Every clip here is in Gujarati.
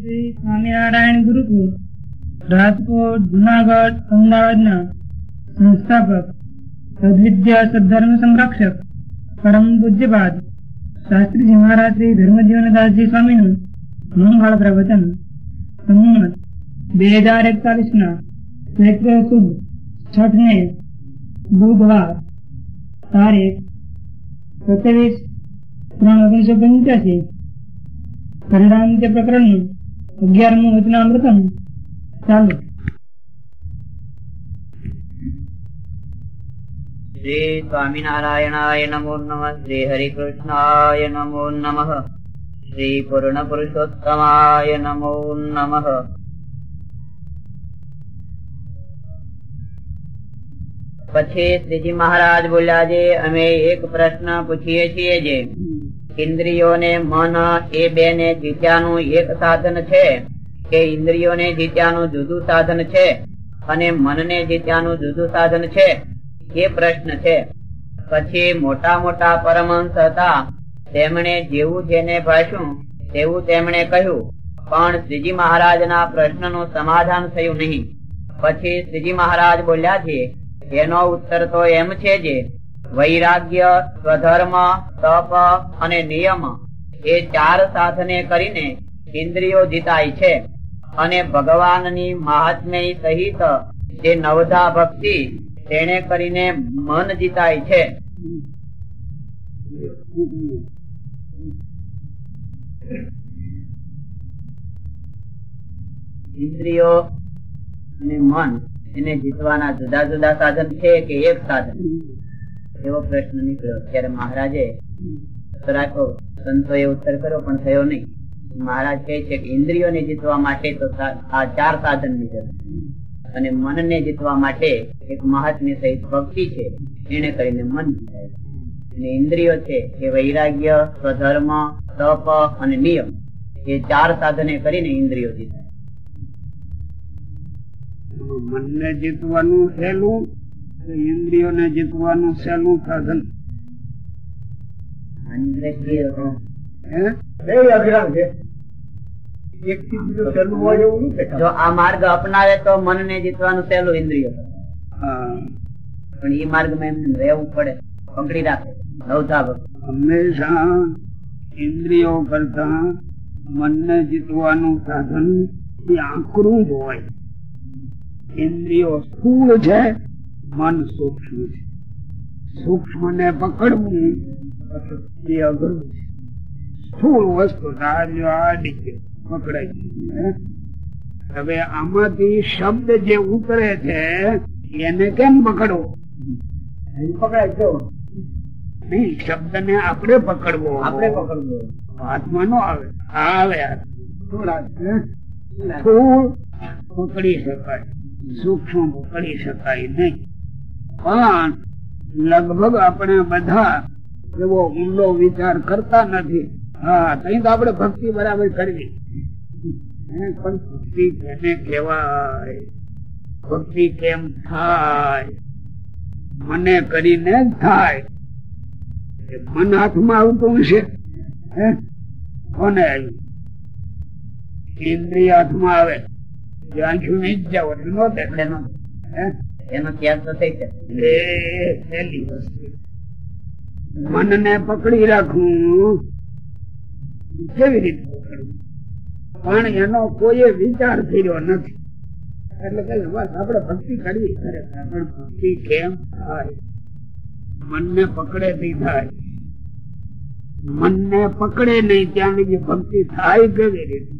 શ્રી સ્વામિનારાયણ ગુરુકુળ રાજકોટ જુનાગઢ અમદાવાદના સંસ્થાપક સદવિદ્યા સદધર્મ સંરક્ષક પરમ પૂજ્યપાદ શાસ્ત્રીજી મહારાજ શ્રી ધર્મજીવનદાસજી સ્વામીનું મંગળ પ્રવચન સંમત બે હજાર એકતાલીસ ના ચૈત્ર સુદ છઠ ને બુધવાર તારીખ સત્યાવીસ ત્રણ ઓગણીસો પંચ્યાસી પરિણાંત્ય પ્રકરણનું અગિયારમું વચનામૃતમ ચાલુ. શ્રી સ્વામિનારાયણાય નમો નમઃ. શ્રી હરિકૃષ્ણાય નમો નમઃ. શ્રી પૂર્ણ પુરુષોત્તમાય નમો નમઃ. પછી શ્રીજી મહારાજ બોલ્યા છે, અમે એક પ્રશ્ન પૂછીએ છીએ જે ઇન્દ્રિયોને મન એ બે ને જીત્યાનું એક સાધન છે. કે ઇન્દ્રિયોને જીત્યાનું જુદું સાધન છે અને મનને જીત્યાનું જુદું સાધન છે. એ પ્રશ્ન છે. પછી મોટા મોટા પરમહંસ હતા. તેમણે જેવું જેને ભાષ્યું, તેવું તેમણે કહ્યું. પણ શ્રીજી મહારાજના પ્રશ્નનું સમાધાન થયું નહીં. પછી શ્રીજી મહારાજ બોલ્યા છે, એનો ઉત્તર તો એમ છે જે વૈરાગ્ય, સ્વધર્મ, તપ અને નિયમ એ ચાર સાધને કરીને ઇન્દ્રિયો જીતાય છે. અને ભગવાનની મહાત્મ્ય સહિત જે નવધા ભક્તિ તેને કરીને મન જીતાય છે. ઇન્દ્રિયો અને મન એને જીતવાના જુદા જુદા સાધન છે કે એક સાધન? એવો પ્રશ્ન નીકળ્યો. ત્યારે મહારાજે રાખો સંતો એ ઉત્તર કર્યો, પણ થયો નહીં. મહારાજ કહે છે કે, ઇન્દ્રિયોને જીતવા માટે તો આ ચાર સાધનની જરૂર અને મનને જીતવા માટે એક મહાત્મ્ય સહિત ભક્તિ છે. એને કરીને મન જીતાય અને ઇન્દ્રિયો છે એ વૈરાગ્ય, સ્વધર્મ, તપ અને નિયમ એ ચાર સાધને કરીને ઇન્દ્રિયો જીતાય મનને જીતવાનું સહેલું ઇન્દ્રિયોને જીતવાનું સહેલું સાધન? જો આ માર્ગ અપનાવે તો મનને જીતવાનું સહેલું ઇન્દ્રિયો. પણ એ માર્ગ એમને રહેવું પડે. પકડી રાખે. નવધા હંમેશા ઇન્દ્રિયો કરતા મનને જીતવાનું સાધન એ આકરું જ હોય. ઇન્દ્રિયો સ્થૂળ છે. મન સૂક્ષ્મ છે. સૂક્ષ્મ ને પકડવું એ અઘરું છે. સ્થૂળ વસ્તુ આડી પકડાય હવે આમાંથી શબ્દ જે ઉતરે છે એને કેમ પકડવો? પકડાય તો. નહીં શબ્દ ને આપણે પકડવો આપણે પકડવો હાથમાં નો આવે. આવે સ્થૂળ પકડી શકાય. સૂક્ષ્મ પકડી શકાય નહીં. પણ લગભગ આપણે બધા એવો ઊંડો વિચાર કરતા નથી. હા, તઈ તો આપણે ભક્તિ બરાબર કરવી. પણ ભક્તિ કેને કહેવાય? ભક્તિ કેમ થાય? મને કરીને થાય. મન હાથમાં આવતું હશે. કોને આવ્યું? ઇન્દ્રિય હાથમાં આવે. આંખું નહીં જાવ એટલે નો દેખાય એનો ત્યાગ તો થઈ જાય મનને પકડી રાખવું. કેવી રીતે પણ એનો કોઈ વિચાર કર્યો નથી. એટલે કે આપણે ભક્તિ કરવી ખરેખર પણ ભક્તિ કેમ થાય? મનને પકડે નહીં થાય. મનને પકડે નહીં, ત્યાં ભક્તિ થાય કેવી રીતે?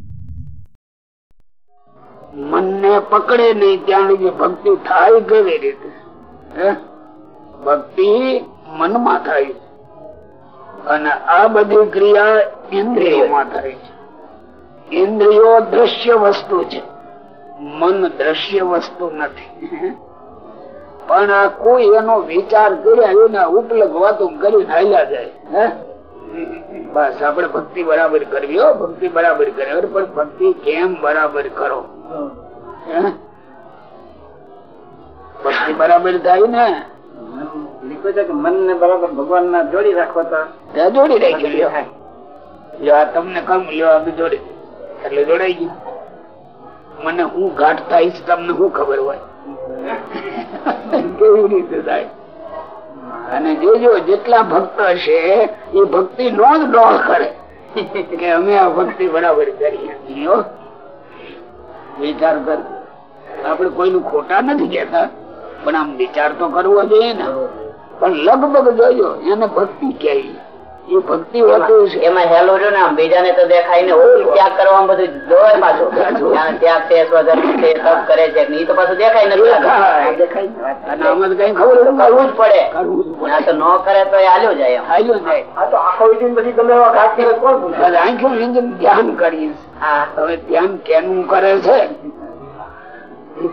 મનને પકડે નહીં ત્યાં ભક્તિ થાય કેવી રીતે? ભક્તિ મનમાં થાય છે. અને આ બધી ક્રિયા ઇન્દ્રિયોમાં થાય છે. ઇન્દ્રિયો દ્રશ્ય વસ્તુ છે. મન દ્રશ્ય વસ્તુ નથી. પણ આ કોઈ એનો વિચાર કર્યા એના ઉપલબ્ધ વાતો કરી હાલ્યા જાય. બસ, આપણે ભક્તિ બરાબર કરવી હો. ભક્તિ બરાબર કરે પણ ભક્તિ કેમ બરાબર કરો? બરાબર થાય ને? મન ને બરાબર ભગવાન ના જોડી રાખો તો. ત્યાં જોડી રાખી લ્યો. લ્યો આ તમને કમ લ્યો આ જોડી એટલે જોડાઈ ગયું. મને હું ઘાટ તમને શું ખબર હોય. કેવી રીતે થાય? અને જોજો જેટલા ભક્ત હશે એ ભક્તિ નો જ ડોળ કરે. કે અમે આ ભક્તિ બરાબર હો. વિચાર કર. આપણે કોઈનું ખોટા નથી કેતા પણ આમ વિચાર તો કરવો જોઈએ ને. પણ લગભગ જોયો એને ભક્તિ કહે. એ ભક્તિ હોતી છે. એમાં હેલો જો ને બીજાને તો દેખાય ને ત્યાગ કરવામાં બધું જોવે પાછું. ત્યાગ છે સ્વધર્મ છે તપ કરે છે એ તો પાછું દેખાય નથી. દેખાય. અને આમાં તો કઈ ખબર નથી. કરવું જ પડે. કરવું જ પડે. આ તો ન કરે તો એ હાલ્યો જાય હાલ્યો જાય. આખો દિન પછી ગમે એવા ઘાટ કરે કોણ પૂછે? અને ધ્યાન કરીશ હવે ધ્યાન કેનું કરે છે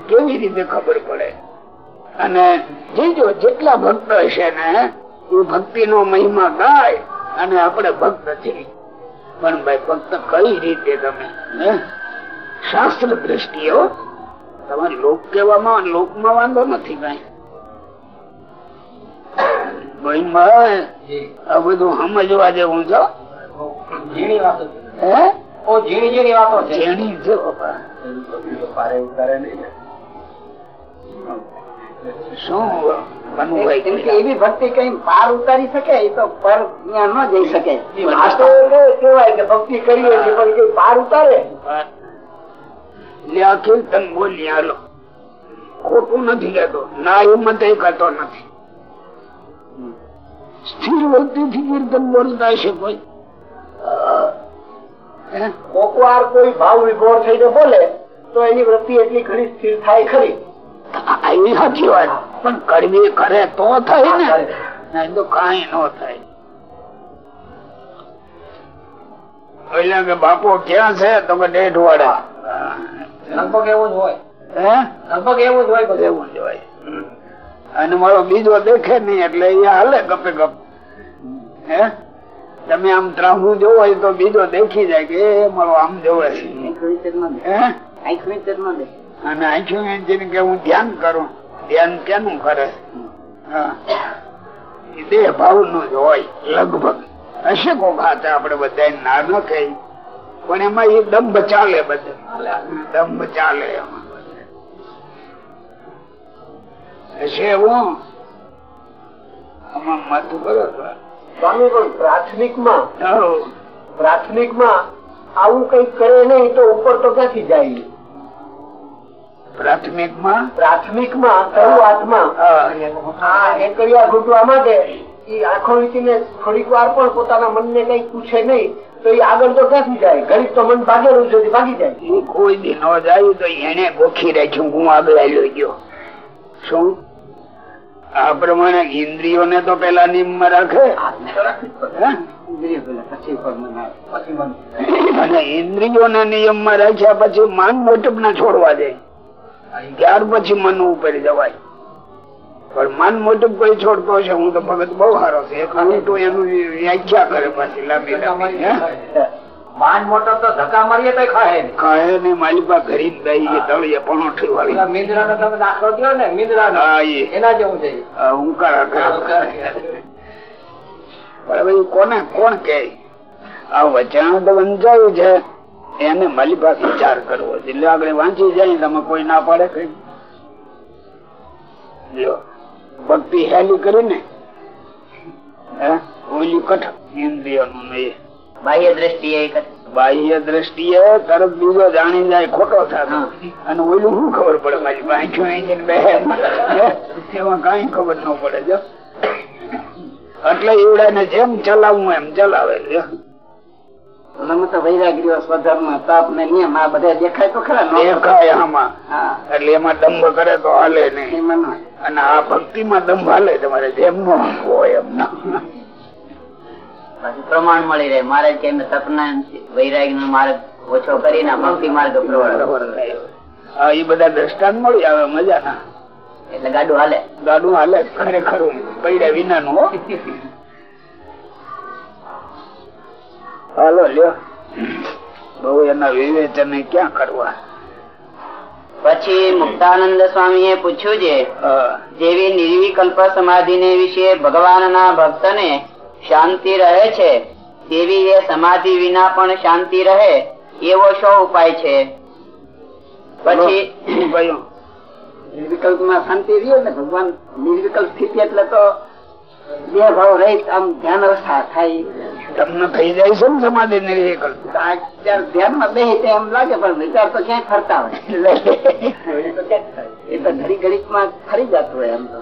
કેવી રીતે ખબર પડે? અને જીજો જેટલા ભક્ત હશે ને ભક્તિ નો મહિમા ગાય અને આપણે ભક્ત છીએ. પણ ભાઈ ભક્ત કઈ રીતે તમે? શાસ્ત્ર દ્રષ્ટિએ તમારે લોક કહેવામાં લોકમાં વાંધો નથી કઈ ભાઈ આ બધું સમજવા જેવું છે. ઝીણી વાતો ઝીણી ઝીણી શું મનુભાઈ કેમ એવી ભક્તિ કઈ પાર ઉતારી શકે? એ તો પર ત્યાં ન જઈ શકે. આ તો કેવાય કે ભક્તિ કરીએ છીએ પણ કઈ પાર ઉતારે? લે આ બોલી હાલો ખોટું નથી કહેતો ના હિંમત કરતો નથી. સ્થિર વૃત્તિ થી કીર્તન બોલતા છે કોઈ? કોકવાર કોઈ ભાવ વિભોર થઈને બોલે તો એની વૃત્તિ એટલી ઘણી સ્થિર થાય ખરી. એ સાચી વાત પણ કરવી કરે તો થાય ને. નહીં તો કઈ ન થાય. એટલે કે બાપો ક્યાં છે? તો કે ડેઢ વાળા લગભગ એવું જ હોય. હે? લગભગ એવું જ હોય એવું જ હોય. અને મારો બીજો દેખે નહીં એટલે એ હાલે ગપે ગપ. હે? તમે આમ ત્રાહું જોવો હોય તો બીજો દેખી જાય કે મારો આમ જોવે છે. અને આંખું એન્જિન કે હું ધ્યાન કરું ધ્યાન કેનું કરે? દેહ ભાવનું જ હોય લગભગ. હશે કોક હાથે આપડે બધા ના ન કહી પણ એમાં એ દંભ ચાલે બધે. દંભ ચાલે એમાં હશે એવું? આમાં મત બરોબર. સ્વામી પણ પ્રાથમિકમાં. પ્રાથમિકમાં આવું કઈ કરે નહીં તો ઉપર તો ક્યાંથી જાય? પ્રાથમિકમાં? પ્રાથમિકમાં શરૂઆતમાં. હા. આ એકડિયા ઘૂંટવા માટે એ આંખો વીંચીને થોડીક વાર પણ પોતાના મનને કઈ પૂછે નહીં તો એ આગળ તો ક્યાંથી જાય? ગરીબ તો મન ભાગેલું છે ભાગી જાય. એ કોઈ દી ન જાય તો એને ગોખી રાખ્યું હું આગળ લઈ ગયો. શું? આ પ્રમાણે ઇન્દ્રિયોને તો પેલા નિયમમાં રાખે? હે? અને ઇન્દ્રિયોના નિયમમાં રાખ્યા પછી માન મોટપ ના છોડવા દે. ત્યાર પછી મન ઉપર જવાય. પણ મન મોટું કોઈ છોડતો છે હું તો ભગત બહુ સારો છે. એનું વ્યાખ્યા કરે પાછી લાંબી લાંબી માન મોટો તો ધક્કા મારીએ તો ખાય કાંઈ ને માલિકા ઘરી દઈ તળિયે પણોઠી વાળી. મીંદડા નો તમે દાખલો દો ને મીંદડા હા, એના જેવું છે પણ કોને કોણ કે આ વચન તો વંચાયું છે. એને માલિકા વિચાર કરવો એટલે આગળ વાંચી જાય તમે કોઈ ના પાડે કઈ. ભક્તિ હેલી કરી ઓલી કઠ ને. બાહ્ય દ્રષ્ટિએ બાહ્ય દ્રષ્ટિએ તરત બીજો જાણી જાય ખોટો થતો અને ઓલું શું ખબર પડે? મારી બાંખ્યો અહીં બે. એમાં કઈ ખબર ન પડે જો. એટલે એવડાને જેમ ચલાવવું એમ ચલાવે છે પ્રમાણ મળી રહે. મારે કે સપના વૈરાગ નો માર્ગ ઓછો કરીને ભક્તિ માર્ગ એ બધા દ્રષ્ટાંત મળી આવે મજા ના. એટલે ગાડું હાલે. ગાડું હાલે ખરેખર પૈડા વિનાનું હો. હાલો લ્યો. બહુ એના વિવેચન ક્યાં કરવા? પછી મુક્તાનંદ સ્વામી એ પૂછ્યું છે જેવી નિર્વિકલ્પ સમાધિ ને વિશે ભગવાનના ભક્તને શાંતિ રહે છે તેવી એ સમાધિ વિના પણ શાંતિ રહે એવો શો ઉપાય છે? પછી નિર્વિકલ્પમાં શાંતિ રહ્યો ને ભગવાન? નિર્વિકલ્પ સ્થિતિ એટલે તો બે ભાવ રહી આમ ધ્યાન અવસ્થા થાય. તમને થઈ જાય છે ને સમાધિ આ ત્યારે ધ્યાનમાં બે એમ લાગે પણ વિચાર તો ક્યાંય ફરતા હોય. એ તો ઘડી ઘડીકમાં ફરી જતું હોય એમ તો.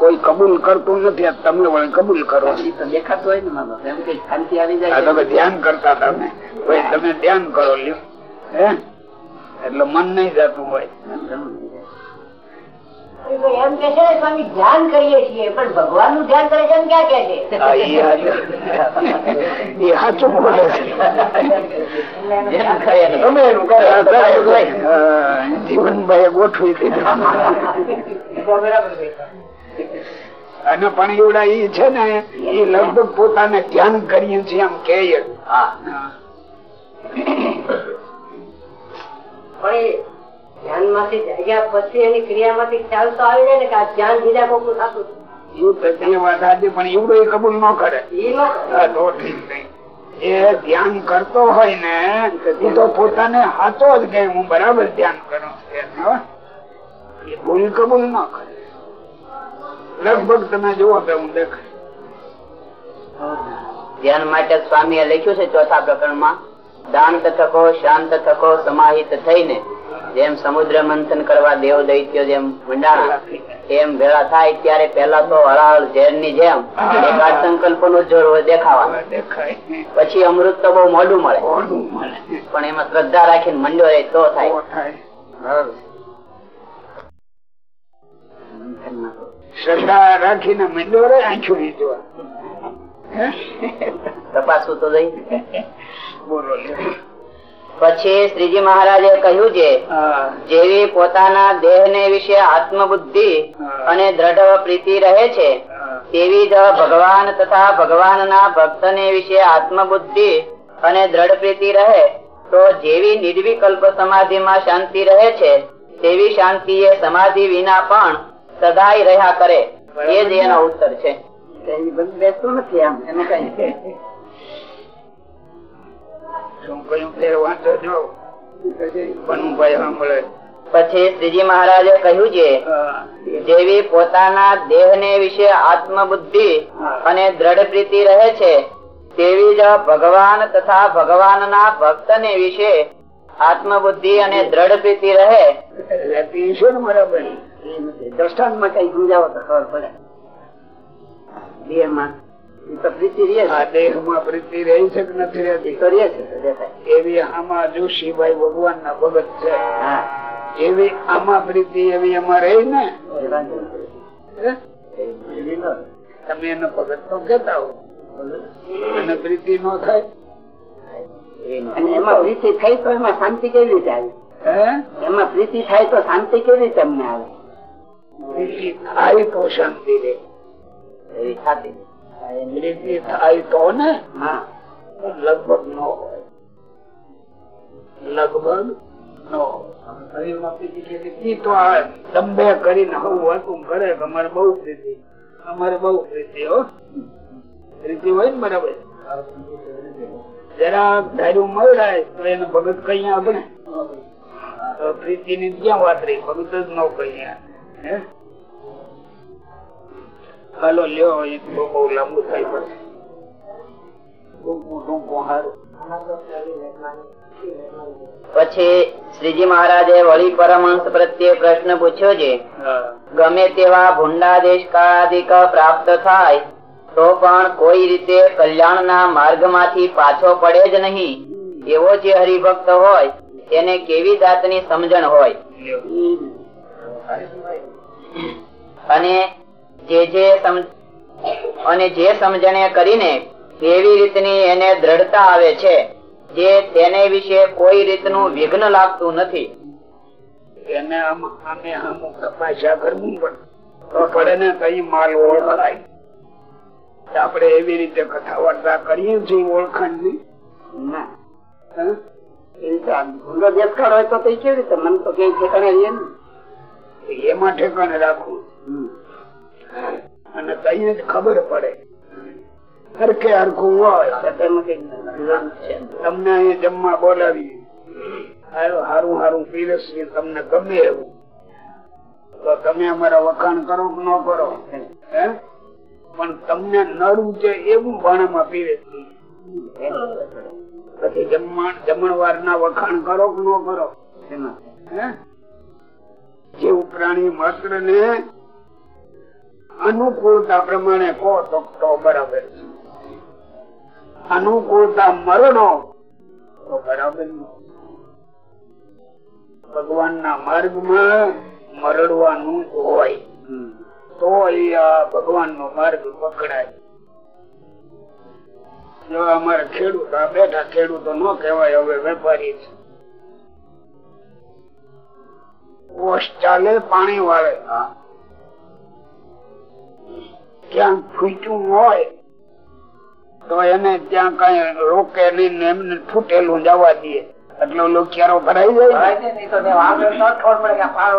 કોઈ કબૂલ કરતું નથી તમને તમે વળી કબૂલ કરો. દેખાતું હોય ને મારો એમ કે શાંતિ આવી જાય તમે ધ્યાન કરતા તમે ભાઈ તમે ધ્યાન કરો લ્યો. હે? એટલે મન નહીં જતું હોય. એમ કે છે સ્વામી ધ્યાન કરીએ છીએ પણ ભગવાનનું ધ્યાન કરે છે એમ ક્યાં કે છે? હા, ઈ હાચું. ઈ હાચું બોલે છે. ગમે એનું કરે, આ તો કાંઈ નહીં. હા, જીવનભાઈએ ગોઠવી દીધું. અને પણ એવડા ઈ છે ને એ લગભગ પોતાને ધ્યાન કરીએ છીએ એમ કે પણ ધ્યાનમાંથી જાગ્યા પછી એની ક્રિયામાંથી ખ્યાલ તો આવી જાય ને કે આ ધ્યાન બીજા કોક થતું પણ એવડો કબૂલ ન કરે. એ નો કરે. આ તો ઠીક નહીં એ ધ્યાન કરતો હોય ને તો પોતાને હાથો જ કે હું બરાબર ધ્યાન કરું એ ભૂલ કબૂલ ન કરે. લગભગ તમે જુઓ કે હું દેખ ધ્યાન માટે સ્વામીએ લખ્યું છે ચોથા પ્રકરણમાં દાંત થકો શાંત થકો સમાહિત થઈને જેમ સમુદ્ર મંથન કરવા દેવ દૈત્યો જેમ મંડાણા એમ ભેળા થાય ત્યારે પેલા તો હળાહળ ઝેરની જેમ એકાદ સંકલ્પનું જોર દેખાવા પછી અમૃત તો બહુ મોડું મળે. પણ એમાં શ્રદ્ધા રાખીને મંડ્યો રહે તો થાય. શ્રદ્ધા રાખીને મંડ્યો આંખું તપાસવું તો જઈ બોલો. પછી શ્રીજી મહારાજે કહ્યું છે જેવી પોતાના દેહ ને વિશે આત્મબુદ્ધિ અને દ્રઢ પ્રીતિ રહે છે તેવી જ ભગવાન તથા ભગવાનના ભક્તને વિશે આત્મબુદ્ધિ અને દ્રઢ પ્રીતિ રહે તો જેવી નિર્વિકલ્પ સમાધિમાં શાંતિ રહે છે તેવી શાંતિ એ સમાધિ વિના પણ સદાય રહ્યા કરે. એ જ એનો ઉત્તર છે. બેસતું નથી આમ. એનું કઈ પછી શ્રીજી મહારાજે કહ્યું છે જેવી પોતાના દેહ ને વિશે આત્મબુદ્ધિ અને દ્રઢ પ્રીતિ રહે છે. તેવી જ ભગવાન તથા ભગવાનના ભક્ત ને વિશે આત્મબુદ્ધિ અને દ્રઢ પ્રીતિ રહે. દ્રષ્ટાંત ને દ્રષ્ટાંતમાં કઈ સમજાવો તો ખબર પડે? દેહમાં એવી આમાં ભગવાન ના ભગત છે. એવી આમાં પ્રીતિ એવી એમાં રહી ને. તમે એનો ભગત તો કેતા હો. અને પ્રીતિ નો થાય. એમાં પ્રીતિ થઈ તો એમાં શાંતિ કેવી રીતે આવી? એમાં પ્રીતિ થાય તો શાંતિ કેવી રીતે અમને આવે? પ્રીતિ થાય તો શાંતિ રે. એવી છાતી પ્રીતિ થાય તો ને લગભગ ન હોય. લગભગ ભગત કઈ આપણે. પ્રીતિ ની ક્યાં વાત રહી? ભગત જ ન કઈ હે? હાલો લ્યો એ તો બહુ લાંબુ થાય પછી ટૂંકું ટૂંકું હારું પછી શ્રીજી મહારાજે વળી પરમહંસ પ્રત્યે પ્રશ્ન પૂછ્યો છે ગમે તેવા ભૂંડાદેશ કાળાધિક પ્રાપ્ત થાય તો પણ કોઈ રીતે કલ્યાણના માર્ગમાંથી પાછો પડે જ નહીં. એવો જે હરિભક્ત હોય તેને કેવી જાતની સમજણ હોય? અને જે જે અને જે સમજણે કરીને એવી રીતની એને દ્રઢતા આવે છે, જે તેને વિશે કોઈ રીતનું વિઘ્ન લાગતું નથી. એને આમ અમુક તપાસ્યા કરવું તો પડે ને કઈ માલ ઓળખાય. આપણે એવી રીતે કથા વાર્તા કરીએ છીએ ઓળખાણની. ના હોય તો કેવી રીતે? મન તો કઈ ઠેકાણે એ એમાં ઠેકાણે રાખવું. અને તઈ જ ખબર પડે. હરખે હરખું હોય તમને અહીંયા જમવા બોલાવી હારું હારું પીરસવી તમને ગમે એવું. તો તમે અમારા વખાણ કરો ન કરો? પણ તમને નડવું છે એવું ભાણામાં પીરસવી પછી જમણ જમણવાર ના વખાણ કરો કે ન કરો? જેવું પ્રાણી માત્ર ને અનુકૂળતા પ્રમાણે કહો તો બરાબર છે. અનુકૂળતા મરણો તો બરાબર ભગવાન ના માર્ગમાં મરડવાનું હોય તો ભગવાન નો માર્ગ પકડાય. જો અમારે ખેડૂત, આ બેઠા ખેડૂતો ન કહેવાય, હવે વેપારી છે. ચાલે, પાણી વાળે. ક્યાંક ફૂટ્યું હોય તો એને ત્યાં કઈ રોકે નહીં એમને ફૂટેલું જવા દે. એટલે ઓલો ક્યારો ભરાઈ જાય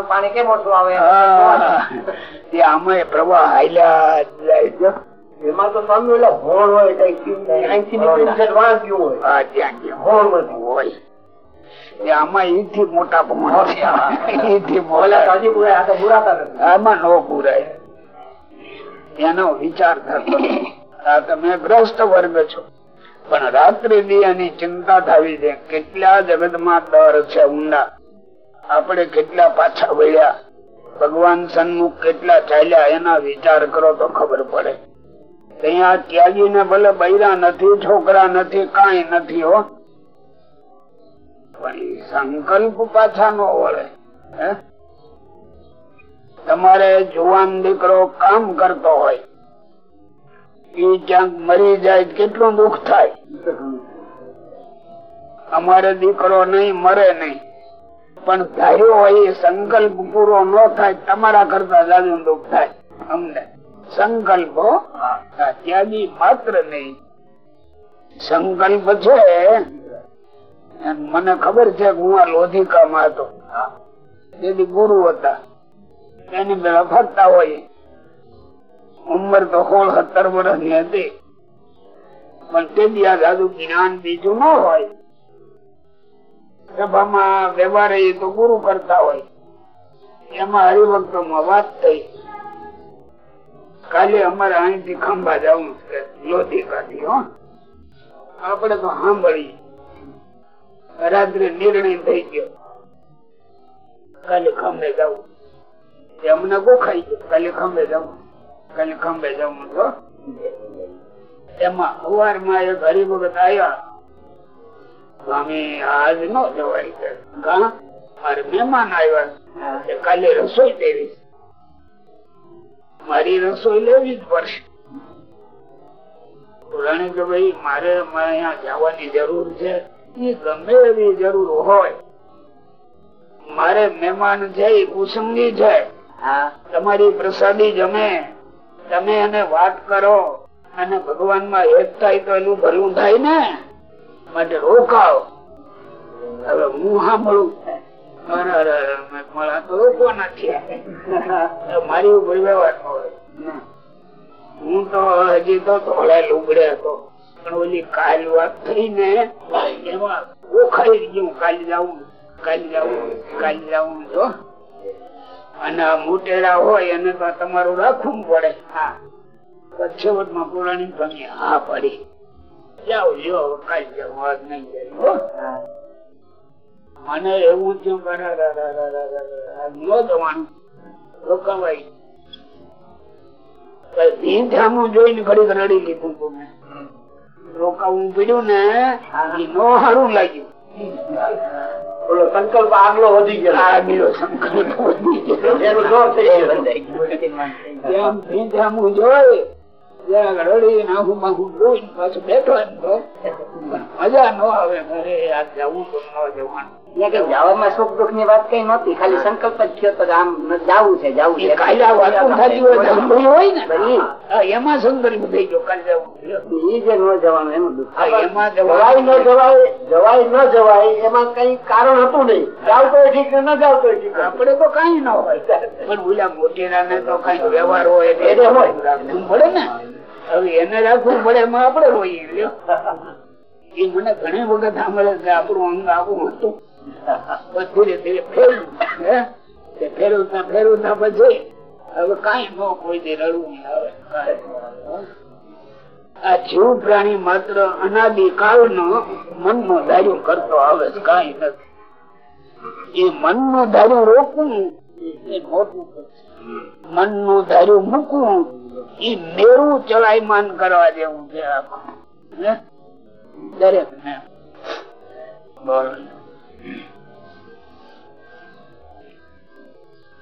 પાણી કેમ ઓછું આવે. ને આમાં પ્રવાહ હાલ્યા જાય છે. એમાં તો સ્વામી એટલે હોળ હોય ત્યાં હોય. આમાં ઈથી મોટા પ્રમાણ આમાં ન પૂરાય એનો વિચાર થતો આ તમે ગ્રસ્ત વર્ગ છો. પણ રાત્રિ દી એની ચિંતા થવી છે. કેટલા જગતમાં દર છે ઊંડા. આપણે કેટલા પાછા વળ્યા. ભગવાન સન્મુખ કેટલા ચાલ્યા એના વિચાર કરો તો ખબર પડે. ત્યાં ત્યાગી ને ભલે બૈરા નથી, છોકરા નથી, કઈ નથી હો. પણ સંકલ્પ પાછા નો વળે. હે? તમારે જુવાન દીકરો કામ કરતો હોય એ ક્યાંક મરી જાય કેટલું દુઃખ થાય? અમારે દીકરો નહીં મરે નહીં. પણ ધાર્યો હોય એ સંકલ્પ પૂરો ન થાય તમારા કરતા જાજુ દુઃખ થાય અમને. સંકલ્પ ત્યાગી માત્ર નહીં. સંકલ્પ છે મને ખબર છે હું આ લોધિકામાં હતો. તેથી ગુરુ હતા. એની પેલા ફરતા હોય. ઉંમર તો સોળ સત્તર વર્ષની હતી. પણ તે આ સાધુ જ્ઞાન બીજું ન હોય. સભામાં વ્યવહાર તો ગુરુ કરતા હોય. એમાં હરિભક્તો માં વાત થઈ. કાલે અમારે અહીંથી ખંભા જવું છે. કાઢી, હો. આપણે તો સાંભળી. રાત્રે નિર્ણય થઈ ગયો. કાલે ખંભે જવું. એ અમને ગોખાઈ કાલે ખંભે જવું કાલે ખંભે જવું તો. એમાં અવારમાં એક હરિભગત આવ્યા સ્વામી આજ ન જવાય કે. મારે મહેમાન આવ્યા કાલે રસોઈ દેવી મારી રસોઈ લેવી જ પડશે. પુરાણી કે ભાઈ, મારે અહીંયા જવાની જરૂર છે. એ ગમે એવી જરૂર હોય. મારે મહેમાન છે એ કુસંગી છે. તમારી પ્રસાદી જમે. તમે એને વાત કરો અને ભગવાનમાં એક થાય તો એનું ભલું થાય ને? માટે રોકાવ. હવે હું સાંભળું. મારી ઉપર વ્યવહાર હોય. હું તો હજી તો થોડા લુગડે હતો પણ ઓલી કાલ વાત થઈ ને, એમાં ઓખાઈ ગયું. કાલ જવું કાલ જવું કાલ જવું તો અને મોટેલા હોય એને તો તમારું રાખવું પડે. હા. માં પુરાણી તમે હા પડી. જાઓ જો કઈ કાલ જાઓ નહીં જાય મને એવું થયું ન જવાનું. રોકાવાય. ધીંધામું જોઈને ઘડીક રડી લીધું તું રોકાવું પડ્યું ને નો સારું લાગ્યું. ઓલો સંકલ્પ આગલો વધી ગયો. આગલો સંકલ્પ. એનું જોર થઈ ગયું. એમ જોઈ મજા નો આવે ઘરે જવું તો ન જવાનું. જવામાં સુખ દુઃખની વાત કઈ નહોતી ખાલી સંકલ્પ જ થયો તો આમ જાવું છે જાવું છે. કાલે આ વાતો થતી હોય સાંભળી હોય ને. બધી. હા, એમાં સંકલ્પ થઈ ગયો કાલે જવું છે. ઈ જે ન જવાનું એનું દુઃખ. એમાં જવાય ન જવાય જવાય ન જવાય એમાં કઈ કારણ હતું નહીં. જાવ તો ઠીક ને ન જાવ તો ઠીક આપડે તો કઈ ન હોય. પણ ઓલા મોટેરા ને તો કઈ વ્યવહાર હોય એટલે હોય. પડે ને. હવે એને રાખવું પડે એમાં આપડે રોઈએ એ મને ઘણી વખત સાંભળે કે આપણું અંગ આવું હતું. ધીરે ધીરે ફેરવું મન એ મનનું ધાર્યું રોકવું એ મોટું મનનું ધાર્યું મૂકવું એ મેરું ચલાયમાન કરવા જેવું છે આખું દરેક ને બોલો.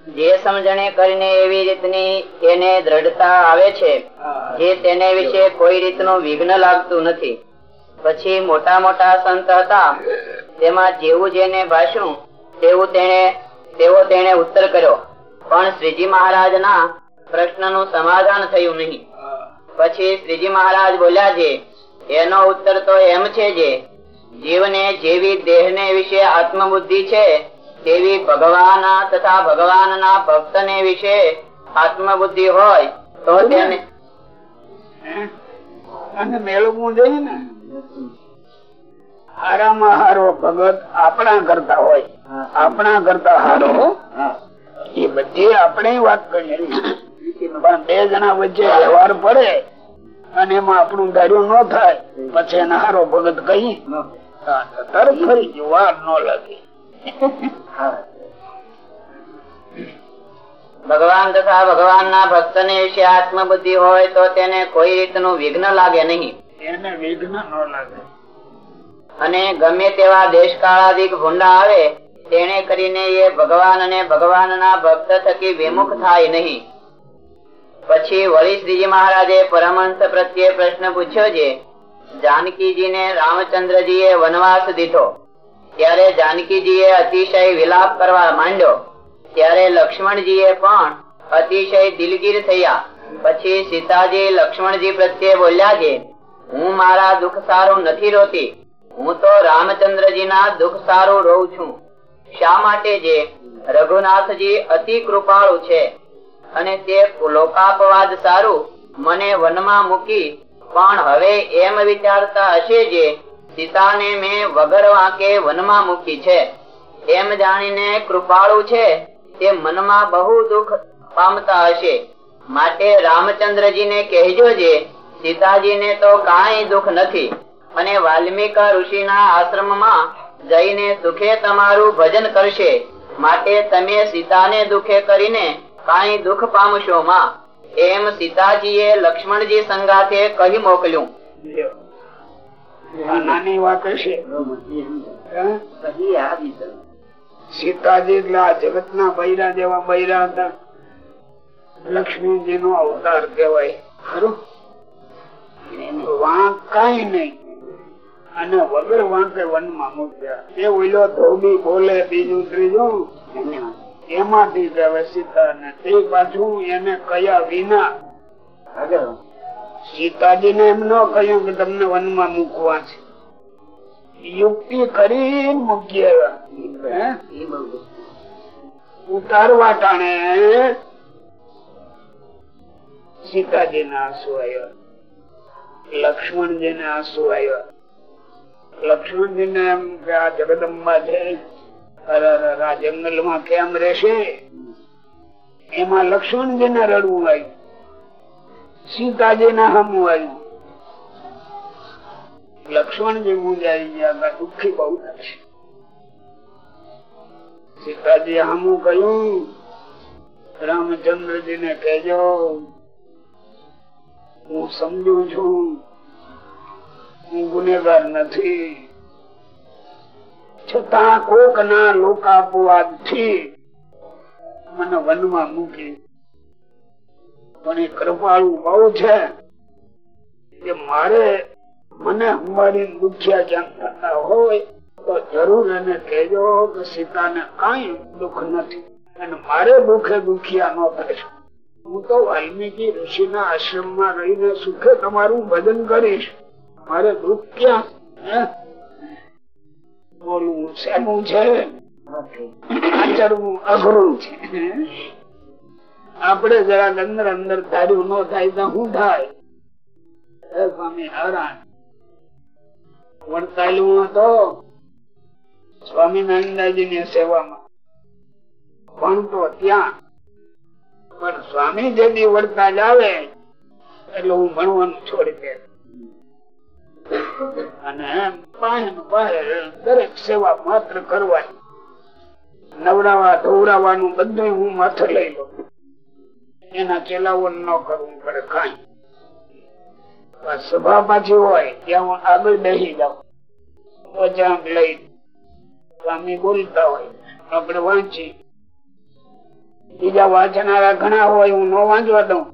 જે સમજણે કરીને એવી રીતની એને દ્રઢતા આવે છે, જે તેને વિશે કોઈ રીતનું વિઘ્ન લાગતું નથી. પછી મોટા મોટા સંત હતા, તેમાં જેવું જેને ભાષ્યું, તેવું તેને તેવો તેને ઉત્તર કર્યો. પણ શ્રીજી મહારાજ ના પ્રશ્નનું સમાધાન થયું નહીં. પછી શ્રીજી મહારાજ બોલ્યા છે, એનો ઉત્તર તો એમ છે જે જીવને જેવી દેહને વિશે આત્મબુદ્ધિ છે તેવી ભગવાન તથા ભગવાનના ભક્તને વિશે આત્મબુદ્ધિ હોય તો તેને અને મેળવવું જોઈએ ને? હારામાં હારો ભગત આપણા કરતા હોય. આપણા કરતા હારો. એ બધી આપણે વાત કરીએ પણ બે જણા વચ્ચે વ્યવહાર પડે. અને એમાં આપણું ધાર્યું ન થાય પછી એને હારો ભગત કહી હા, તરત ફરી ગયું વાર ન લાગે. ભગવાન તથા ભગવાનના ભક્તને વિશે આત્મબુદ્ધિ હોય તો તેને કોઈ રીતનું વિઘ્ન લાગે નહીં. એને વિઘ્ન ન લાગે. અને ગમે તેવા દેશકાળાદિક ભૂંડા આવે તેને કરીને એ ભગવાન અને ભગવાનના ભક્ત થકી વિમુખ થાય નહીં. પછી વળી શ્રીજી મહારાજે પરમહંસ પ્રત્યે પ્રશ્ન પૂછ્યો છે જાનકીજીને રામચંદ્રજીએ વનવાસ દીધો. ત્યારે જાનકીજીએ અતિશય વિલાપ કરવા માંડ્યો. ત્યારે લક્ષ્મણજીએ પણ અતિશય દિલગીર થયા. પછી સીતાજી લક્ષ્મણજી પ્રત્યે બોલ્યા છે હું મારા દુઃખ સારું નથી રોતી. હું તો રામચંદ્રજીના દુઃખ સારું રોઉં છું. શા માટે જે? રઘુનાથજી અતિ કૃપાળુ છે. અને તે લોકાપવાદ સારું, મને વનમાં મૂકી, પણ હવે એમ વિચારતા હશે જે, સીતાને મેં વગર વાંકે વનમાં મૂકી છે. એમ જાણીને કૃપાળુ છે, તે મનમાં બહુ દુઃખ પામતા હશે. માટે રામચંદ્રજીને કહેજો જે, સીતાજીને તો કાંઈ દુઃખ નથી. અને વાલ્મીકા ઋષિના આશ્રમમાં જઈને સુખે તમારું ભજન કરશે. માટે તમે સીતાને દુઃખે કરીને કાંઈ દુઃખ પામશો માં એમ સીતાજીએ લક્ષ્મણજી સંગાથે કહી મોકલ્યું. નાની વાત હશે. સીતાજી એટલે આ જગત ના બૈરા જેવા બૈરા હતા. લક્ષ્મીજી નો અવતાર કેવાય ખરું? વાંક કઈ નહીં. અને વગર વાંકે વનમાં મૂક્યા. એ ઓઈલો ધોબી બોલે, બીજું ત્રીજું? એમાંથી સીતા ને. તે બાજુ એને કયા વિના? સીતાજી ને એમ ન કહ્યું કે તમને વનમાં મૂકવા છે. યુક્તિ કરી મૂકી ઉતારવા ટાણે સીતાજી ના આંસુ આવ્યા લક્ષ્મણજી ને આંસુ આવ્યા લક્ષ્મણજી ને એમ કે આ જગદંબા છે. જંગલમાં કેમ રહેશે? એમાં લક્ષ્મણજી ને રડવું આવ્યું. સીતાજી ને હમું આવ્યું. લક્ષ્મણજી મુંજાઈ ગયા દુઃખી બહુ થશે. સીતાજી હમું કહ્યું રામચંદ્રજી ને કહેજો, હું સમજુ છું, હું ગુનેગાર નથી. છતાં કોક ના લોકાપવાદ મને વનમાં મૂકી. પણ એ કૃપાળુ બહુ છે કે મારે મને અમારી દુખ્યા ક્યાંક થતા હોય તો જરૂર એને કહેજો કે સીતાને કઈ દુઃખ નથી. અને મારે દુઃખે દુખિયા ન થાય. હું તો વાલ્મીકી ઋષિ ના આશ્રમમાં રહીને સુખે તમારું ભજન કરીશ. મારે દુઃખ ક્યાં? બોલવું સહેલું છે? આચરવું અઘરું છે આપડે જરા અંદર અંદર ધાર્યું ન થાય તો શું થાય? સ્વામી હરાન વડતાલું હતો સ્વામિનારાયણજી ની સેવામાં ભણતો ત્યાં. પણ સ્વામી જેથી વડતાલ આવે, એટલે હું ભણવાનું છોડી દે. અને દરેક સેવા માત્ર કરવાની. નવડાવા ધોવડાવાનું બધું હું માથે લઈ લઉં. એના ચેલાવો ન કરવું પડે કઈ. સભા પાછી હોય, ત્યાં હું આગળ બેસી જાઉં. લઈ સ્વામી બોલતા હોય, આપણે વાંચી બીજા વાંચનારા ઘણા હોય, હું ન વાંચવા દઉં.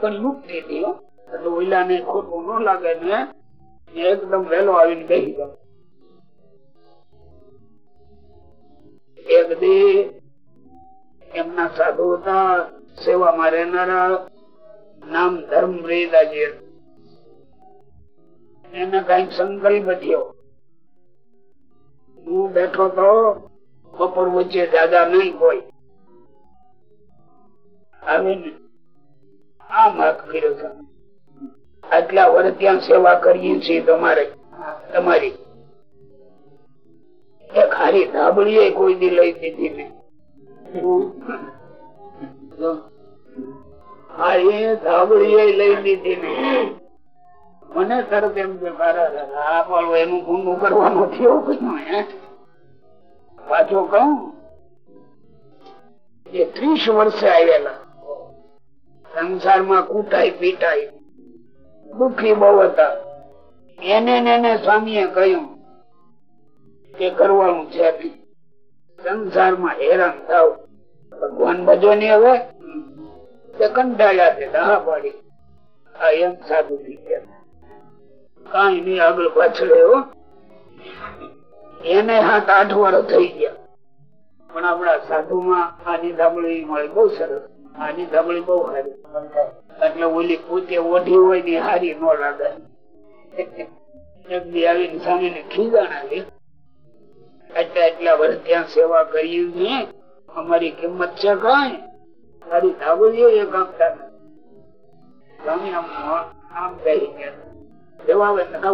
પણ લુપ્ત હો. એટલે ઓઈલા ને ખોટું ન લાગે ને એકદમ વહેલો આવીને બેસી ગયો. એમના સાધુ હતા, સેવામાં રહેનારા નામ ધર્મ રેદાજી એને કંઈક સંકલ્પ થયો. હું બેઠો તો બપોર વચ્ચે દાદા નહીં કોઈ. આવીને આમ હાથ કર્યો છે આટલા વર્ષ ત્યાં સેવા કરીએ છીએ તમારે, તમારી. ખાલી ધાબળી કોઈ દી લઈ દીધી ને મને તરત એમ એનું ઊંડું કરવાનું થયો કઈ પાછો કહું, એ ત્રીસ વર્ષે આવેલા. સંસારમાં કૂટાઈ પીટાઈ દુઃખી બહુ હતા. એને એને સ્વામીએ કહ્યું કે કરવાનું છે. સંસારમાં હેરાન થાવ. ભગવાન બજો ની હવે તે કંટાળ્યા છે દહા પાડી. આ સાધુ થઈ ગયા. કઈ નહીં, આગળ પાછળ એવો એને હાથ આઠ વાર થઈ ગયા. પણ આપણા સાધુ માં આની ધાબળી મળે બહુ સરસ. આની જમણી બહુ સારી એટલે ઓલી પોતે ઓઢી હોય ને હારી ન લાગે.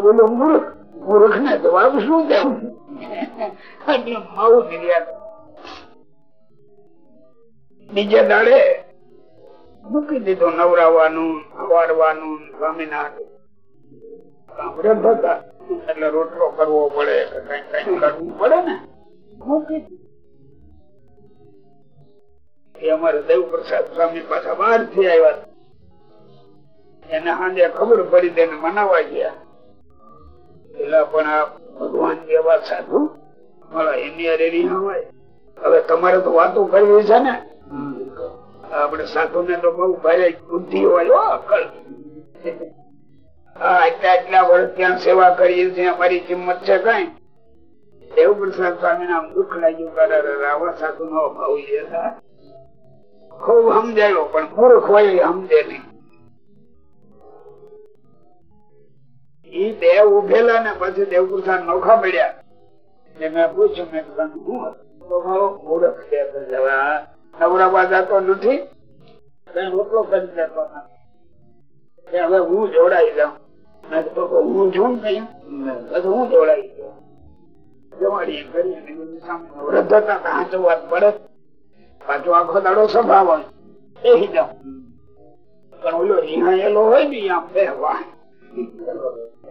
બોલો મૂર્ખ ને જવાબ શું દેવું એટલે માવું નિર્યાત બીજે દાડે મૂકી દીધું નવરાવાનું વારવાનું સ્વામિનારાયણ. એટલે રોટલો કરવો પડે કે કઈ કઈ કરવું પડે ને? મૂકી એ અમારે દેવ પ્રસાદ સ્વામી પાછા બહારથી આવ્યા એને સાંજે ખબર પડી તેને મનાવા ગયા. પેલા પણ આ ભગવાન જેવા સાધુ મળે એની અરે હોય. હવે તમારે તો વાતો કરવી છે ને? આપણે સાધુ ને તો બહુ ભારે બુદ્ધિ હોય અકલ હા એટલા એટલા વર્ષ ત્યાં સેવા કરીએ છીએ, અમારી કિંમત છે કઈ. દેવ પ્રસાદ સ્વામી નામ દુઃખ લાગ્યું કરે આવા સાધુ નો અભાવ ખૂબ સમજાયો, પણ મૂર્ખ હોય સમજે નહીં. ઈ બે ઉભેલા ને પછી દેવપ્રસાદ નોખા પડ્યા મેં પૂછ્યું. મેં મારો મૂર્ખ તો નવરાબા જતો નથી. રોટલો કરી નથી હવે હું જોડાઈ જાઉં. હું છું કઈ હું જોડાઈ પડે. પાછો આખો દાડો સ્વભાવ હોય. એ પણ ઓલો રિહાયેલો હોય ને આમ બેહવા.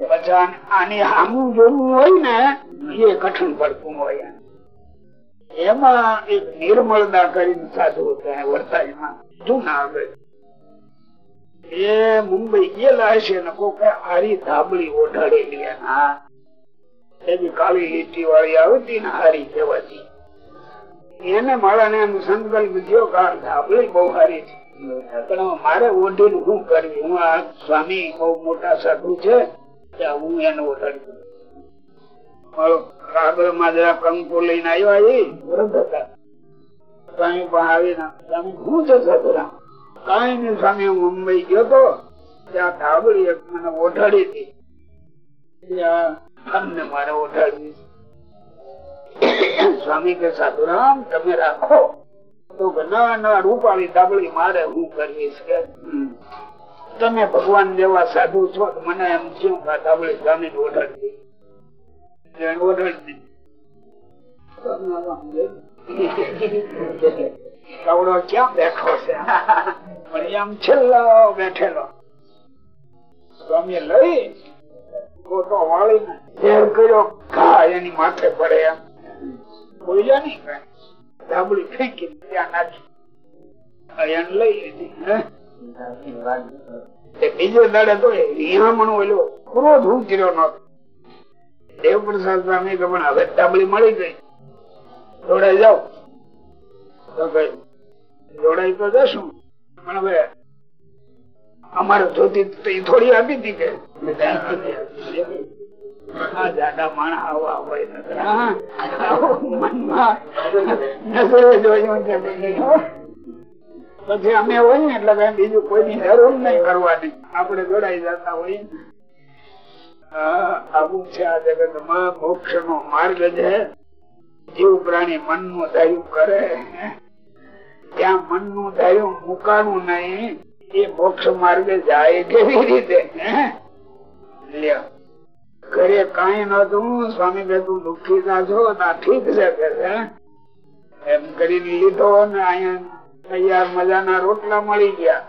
પછી આને- હામું જોવું હોય ને, એ કઠણ પડતું હોય. એમાં એક નિર્મળતા કરીને સાધુ એ મુંબઈ ગયેલા હશે ધાબળી ઓઢાડેલી કાળી લીટી વાળી આવતી ને હારી કહેવાતી. એને મારા ને એમ સંકલ્પ થયો કારણ ધાબળી બહુ હારી છે. પણ મારે ઓઢીને શું કરવી? હું આ સ્વામી બહુ મોટા સાધુ છે હું એને ઓઢાડી. મારો કાગળમાં કંકુ લઈને આવ્યો એ વૃદ્ધ હતા સ્વામી પાસે આવીને સ્વામી શું છે સતરામ કઈ નઈ સ્વામી હું મુંબઈ ગયો તો ત્યાં ધાબળી એક મને ઓઢાડી હતી. તમને મારે ઓઢાડવી. સ્વામી કે સાધુરામ તમે રાખો. તો કે ના ના રૂપાળી ધાબળી મારે હું કરીશ કે. તમે ભગવાન જેવા સાધુ છો મને એમ થયું કે ધાબળી સ્વામી ઓઢાડી કવડો ક્યાં બેઠો છે? પણ છેલ્લો બેઠેલો. સ્વામી લઈ ફોટો વાળીને ઝેર કર્યો, ઘા એની માથે પડે એમ. બોલ્યા નહીં કઈ. ધાબળી ફેંકી ત્યાં નાખી. એને લઈ લીધી બીજો દાડે તો રિહામણ ઓલો ક્રોધ ઉતર્યો નતો દેવપ્રસાદ સ્વામી કે પણ હવે ધાબળી મળી ગઈ. જોડે જાઓ. તો જોડાઈ તો જશું. પણ હવે અમારે જોતી થોડી આપી હતી કે. પછી અમે હોય ને, એટલે બીજું કોઈની જરૂર નહીં કરવાની આપણે જોડાઈ જતા હોય આવું છે આ જગતમાં મોક્ષ નો માર્ગ છે. જીવ પ્રાણી મનનું ધાર્યું કરે. ત્યાં મનનું ધાર્યું મુકાનું નહીં. એ મોક્ષ માર્ગે જાય કેવી રીતે. ઘરે કઈ નતું સ્વામી કે તું દુઃખી ના છો, ના ઠીક છે કે એમ કરીને લીધો ને અહીંયા તૈયાર મજાના રોટલા મળી ગયા.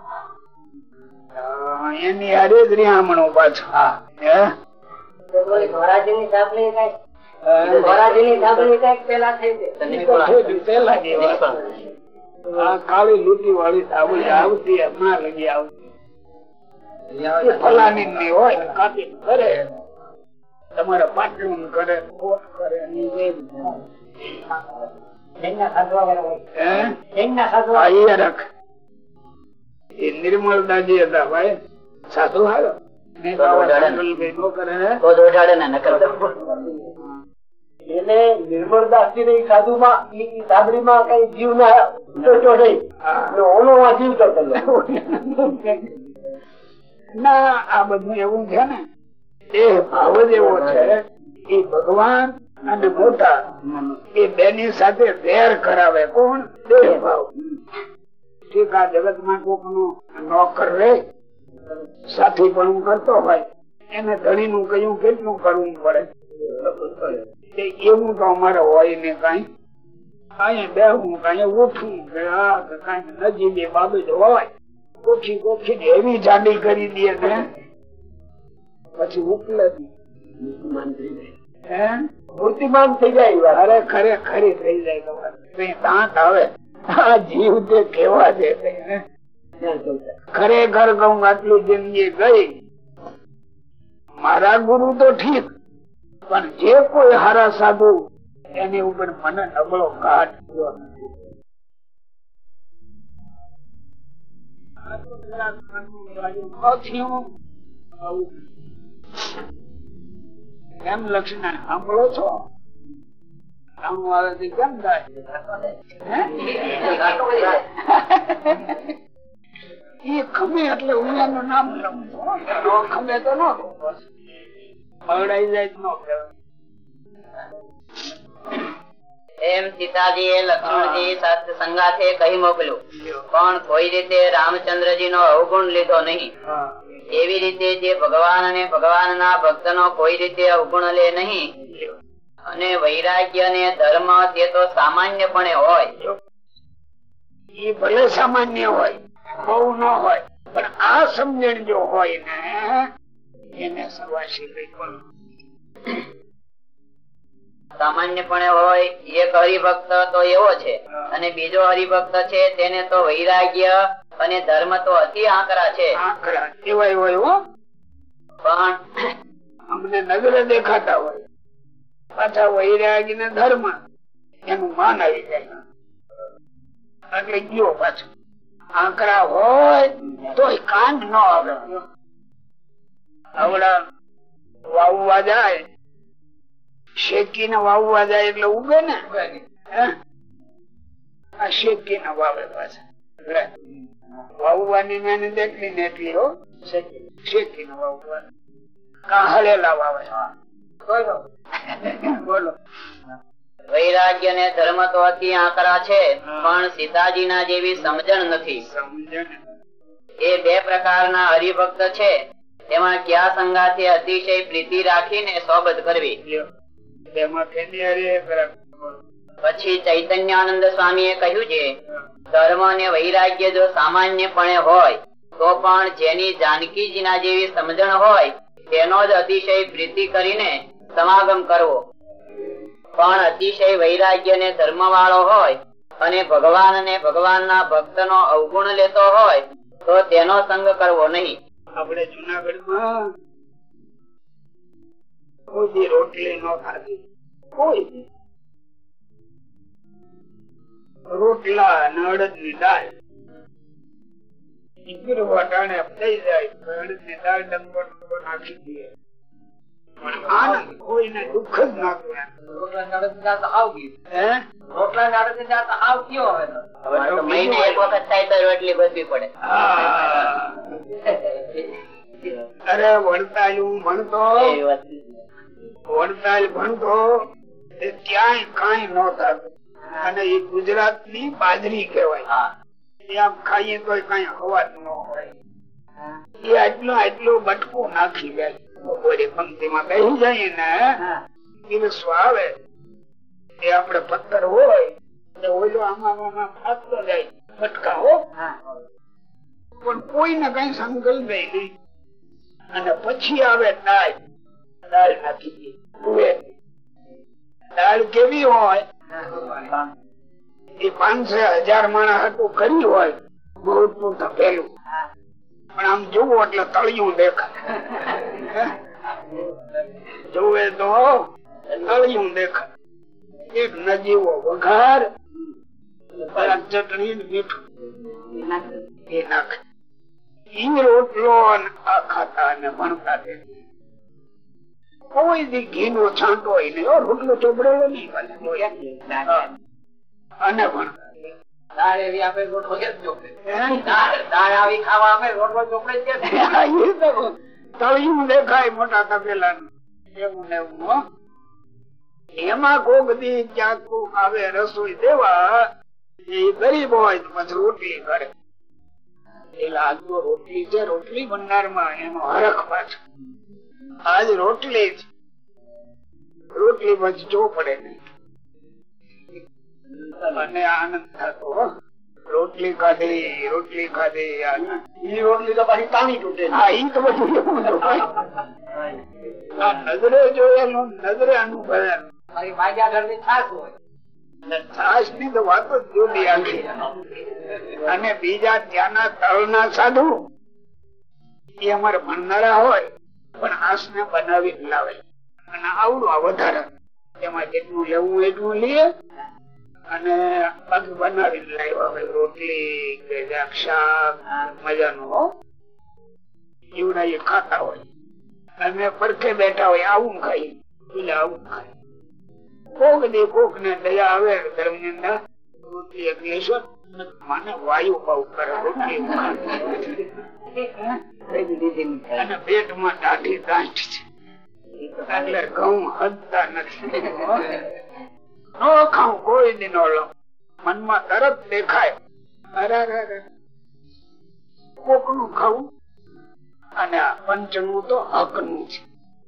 એની હારે જ રિહામણું પાછું. કાળી લૂટી વાળી સાબળી આવતી હમણાં લગી આવતી. એ ફલાની હોય કાપી કરે. તમારા પાટલું કરે કરે ની જેમ. હે? આ ઈ રખ. એ નિર્મલદાજી હતા ભાઈ. સાધુ હારો. ને. એને સાધુ માં સાબરી માં કઈ જીવ નહીં. ઓનો જીવ આ બધું એવું છે ને. એ ભાવ જ એવો છે. એ ભગવાન અને મોટા એ બેની સાથે વેર કરાવે. કોણ? દેહ ભાવ. ઠીક આ જગતમાં કોકનું નોકર રે સાથી પણ કરતો હોય. એને ધણી નું કયું કેટલું કરવું પડે. એવું તો અમારે હોય ને કઈ. કઈ બેહવું કઈ ઉઠવું કે આ કઈ નજીબી બાબત હોય. કોઠી ને એવી જાડી કરી દે ને. પછી ઉકલે હે? મૂર્તિમાન થઈ જાય અરે ખરે ખરી થઈ જાય તમારે. આવે. આ જીવ તે કેવા છે? ખરેખર કહું આટલી જિંદગી ગઈ મારા ગુરુ તો ઠીક પણ જે કોઈ હારા સાધુ એની ઉપર મને નબળો ઘાટ થયો નથી. કેમ લક્ષ્મણ સાંભળો છો કેમ થાય? એ ખમે એટલે નામ લઉં. ન ખમે તો ન ન. એમ સીતાજી એ લક્ષ્મણજી સાથે સંગાથે કહી મોકલ્યું. પણ કોઈ રીતે રામચંદ્રજી નો અવગુણ લીધો નહીં. એવી રીતે જે ભગવાન અને ભગવાનના ભક્તનો કોઈ રીતે અવગુણ લે નહીં. અને વૈરાગ્ય ને ધર્મ તે તો સામાન્યપણે હોય. એ ભલે સામાન્ય હોય. બહુ ન હોય પણ આ સમજણ જો હોય ને એને સવાસી પણ સામાન્યપણે હોય એક હરિભક્ત તો એવો છે અને બીજો હરિભક્ત છે તેને તો વૈરાગ્ય અને ધર્મ તો અતિ આંકરા છે. હોય હો. પણ અમને નજરે દેખાતા હોય. પાછા વૈરાગ્ય ને ધર્મ એનું માન આવી જાય. એટલે ગયો પાછો. આંકડા હોય તો કાન ન આવે. આવડા વાવવા જાય, શેકીને વાવવા જાય એટલે ઉગે ને? આ શેકીને વાવે પાછા. વાવવાની મહેનત દેખલી ને એટલી હો શેકીને વાવવા કા હળેલા વાવે. બોલો. વૈરાગ્ય ને ધર્મ તો અતિ આકરા છે પણ સીતાજીના જેવી સમજણ નથી. એ બે પ્રકારના હરિભક્ત છે. એમાં ક્યાં સંગાથે અતિશય પ્રીતિ રાખીને સોબત કરવી. પછી ચૈતન્યાનંદ સ્વામીએ કહ્યું છે ધર્મ અને વૈરાગ્ય જો સામાન્યપણે હોય તો પણ જેની જાનકીજીના જેવી સમજણ હોય તેનો જ અતિશય પ્રીતિ કરીને સમાગમ કરવો. પણ અતિશય વૈરાગ્ય ને ધર્મ વાળો હોય અને ભગવાન ને ભગવાન ના ભક્ત નો અવગુણ લેતો હોય, તો તેનો સંગ કરવો નહીં. આપણે જુનાગઢમાં કોઈ રોટલી નો ખાધી. કોઈ રોટલા અને ની દાળ ઈગર વટાણે થઈ જાય, તો ની દાળ ડંગર નાખી દઈએ. આનંદ કોઈને દુઃખ જ ના કરે. હે? હવે તો. મહિને એક વખત થાય તો રોટલી ગોતવી પડે. હા. અરે વડતાલું ભણતો વડતાલ ભણતો ક્યાંય કઈ ન થતું. અને એ ગુજરાતની બાજરી કેવાય હા. આમ ખાઈએ તો કઈ અવાજ ન હોય. એ આટલું આટલું બટકું નાખી બેસી ને આવે એ આપડે પથ્થર હોય ઓલો આમાં ફાટતો જાય બટકા પણ કોઈને કઈ સંકલ્પ નહીં. અને પછી આવે દાળ. દાળ નાખી દાળ કેવી હોય? એ પાંચસો હજાર માણસ હતું કરી હોય. બહુ તપેલું પણ આમ જોવું એટલે તળિયું દેખાય. જોવે તો તળિયું દેખાય. એક નજીવો વઘાર ચટણી મીઠું. એ નાખે. ઈ રોટલો અને આ ખાતા અને ભણતા કોઈ દી ઘી નો છાંટો હોય. નહીં દેખાય મોટા તપેલા એવું એવું એમાં કોક દી ક્યાંક કોક આવે રસોઈ દેવા, એ ગરીબ હોય પછી રોટલી કરે. એટલે આજ રોટલી છે, રોટલી ભંડારમાં એનો હરખ પાછો. આજ રોટલી રોટલી પછી જો પડે નહીં. અને આનંદ થતો હો. રોટલી ખાધી રોટલી ખાધી. હા ઈ તો બધું એવું જ હોય. આ નજરે જોયેલું નજરે અનુભવેલું. મારી ની તો વાત જ અને બીજા ત્યાંના તળના સાધુ એ અમારે ભણનારા હોય પણ હાસ ને બનાવી લાવે. અને આવડું આ વધારે. એમાં જેટલું લેવું એટલું લઈએ. અને પગ બનાવી લાવ્યો રોટલી કે શાક મજાનું એ ખાતા હોય. અને પડખે બેઠા હોય આવું ખાઈ એટલે આવું ખાઈ કોક દે કોક ને દયા આવે દરમિયાન રોટલી એક લેશો મને વાયુ બહુ કરે રોટલી અને પેટમાં દાઢી દાંઠ છે. એટલે ઘઉં હદતા નથી. નો ખાઉં, કોઈ દી નો લો મનમાં તરત દેખાય. કોકનું ખાવું અને આ પંચનું તો હકનું છે.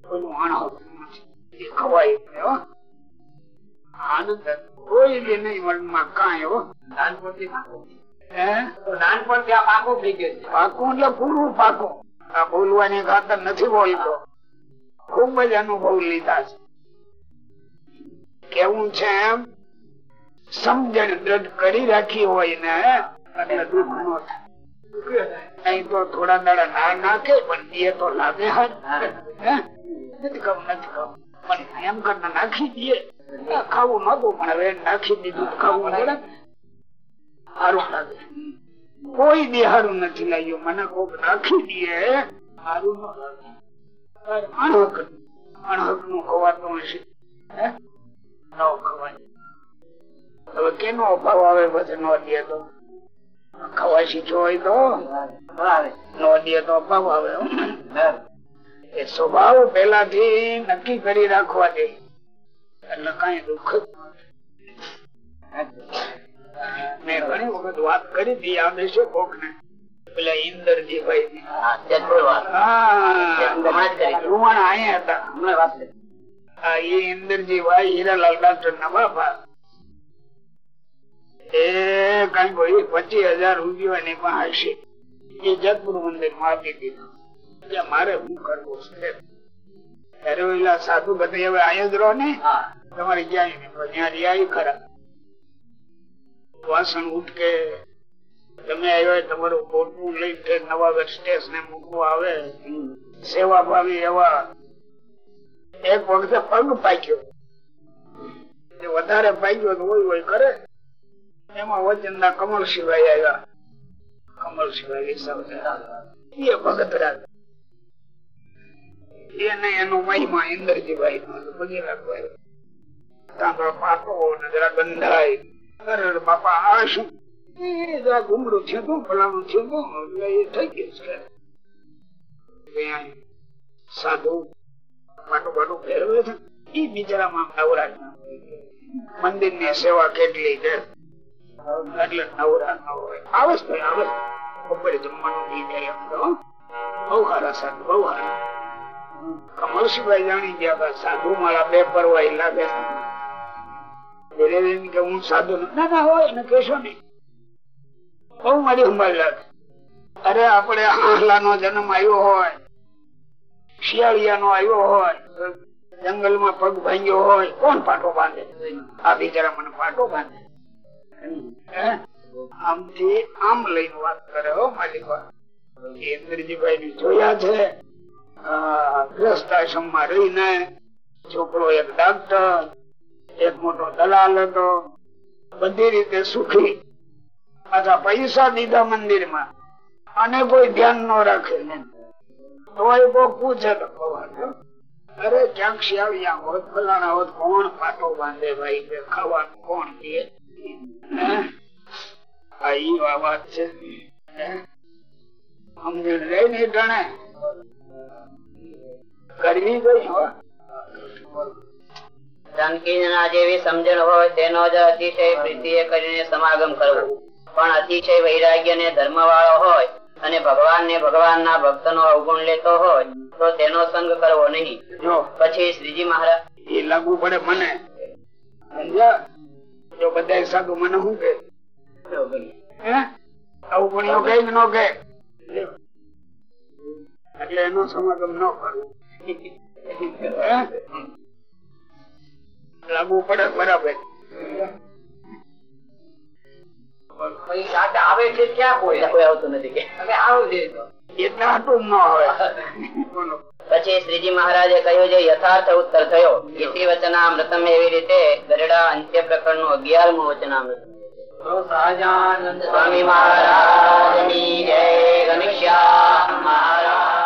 ઓલું અણહકનું છે. એ ખવાય એટલે આનંદ કોઈ દી નહીં મનમાં કાંઈ, હો. હે? પાકું એટલે પૂરું પાકું. આ બોલવાની ખાતર નથી બોલતો. ખૂબ જ અનુભવ લીધા છે. કેવું છે સમજણ દ્રઢ કરી રાખી હોય ને દુઃખ નો થાય. તો થોડા દાડા ના નાખે, પણ એ તો લાગે નાખી દઈએ. ખાવું નતું પણ હવે નાખી દીધું, ખાવું સારું લાગે. કોઈ દેહારું નથી લાગ્યું. મને કોક નાખી દે અણહકનું ખવાતું હશે. હવે કેનો અભાવ આવે પછી ન દે તો? ખવાય શીખ્યો હોય તો? ન દે તો અભાવ આવે. એ સ્વભાવ પેલાથી નક્કી કરી રાખવા દે. એટલે કઈ દુઃખ. મેં ઘણી વખત વાત કરી હતી યાદ હશે કોક ને પેલા ઇન્દરજીભાઈ ની. હા, કરી. અહીંયા હતા. હમણાં વાત કરી. આ એ ઇન્દરજીભાઈ હીરાલાલ ડાક્ટર ના બાપા એ કઈ કોઈ પચીસ હજાર રૂપિયા ની પાસે એ જગપુર મંદિરમાં આપી દીધું મારે શું કરવું છે ત્યારે ઓલા સાધુ બધા હવે આયા જ રહો ને તમારે નહીં ત્યાં રહ્યા ખરા વાસણ ઉઠકે તમે આવ્યા તમારું ખોટું લઈ નવાગઢ સ્ટેશને મૂકવા આવે સેવા ભાવી એવા એક વખતે પગ પાક્યો. વધારે પાક્યો તો હોય હોય કરે. એમાં વચન ના કમળ સિવાય આવ્યા. કમળ સિવાય એ ભગત રાજ. એને એનો મહિમા ઇન્દ્રજીભાઈ પાકો ને જરા ગંધાય. બાપા, આ શું? જરા ગુમડું થયું તું ફલાણું થયું તું એ થઈ ગયું છે. સાધુ બિચારામાં નવરાજ મંદિરની સેવા કેટલી છે? ન જાણી ગયા સાધુ મારા બે પરવાઈ લાગે કે હું સાધુ. ના ના એને કહેશો નહીં. બહુ મારી લાગે અરે, આપણે આહલા નો જન્મ આવ્યો હોય. શિયાળિયા નો આવ્યો હોય જંગલમાં પગ ભાંગ્યો હોય, કોણ પાટો બાંધે? આ બિચારા મને પાટો બાંધે? આમથી આમ લઈને વાત કરે હો, માલિક ઇન્દ્રજીભાઈ ને જોયા છે. ગ્રસ્તાશ્રમમાં રહીને છોકરો એક ડાક્ટર, એક મોટો દલાલ હતો. બધી રીતે સુખી. પાછા પૈસા દીધા મંદિરમાં અને કોઈ ધ્યાન ન રાખે ખબર અરે ક્યાંક શિયાળિયા હોત, ફલાણા હોત, કોણ પાટો બાંધે ભાઈ? કે ખાવાનું કોણ દે? વાત છે. સમજણ રે ને ગણે. કરવી ગઈ, હો. જાનકીના જેવી સમજણ હોય તેનો જ અતિશય પ્રીતિએ કરીને સમાગમ કરવો. પણ અતિશય વૈરાગ્ય ને ધર્મ વાળો હોય અને ભગવાન ને ભગવાન ના ભક્ત નો અવગુણ લેતો હોય તો તેનો સંગ કરવો નહીં. જો. પછી શ્રીજી મહારાજ એ લાગુ પડે મને. જો બધા સાધુ મને શું કે ન કે એટલે એનો સમાગમ ન કરવું. લાગુ પડે બરાબર. આવે છે ક્યાં કોઈ? કોઈ આવતું નથી કે. પછી શ્રીજી મહારાજે કહ્યું છે યથાર્થ ઉત્તર થયો. ઈતિ વચનામૃતમ એવી રીતે ગરડા અંત્ય પ્રકરણનું અગિયારમું વચનામૃત. સહજાનંદ સ્વામી મહારાજ ગમિષ્યા. મહારાજ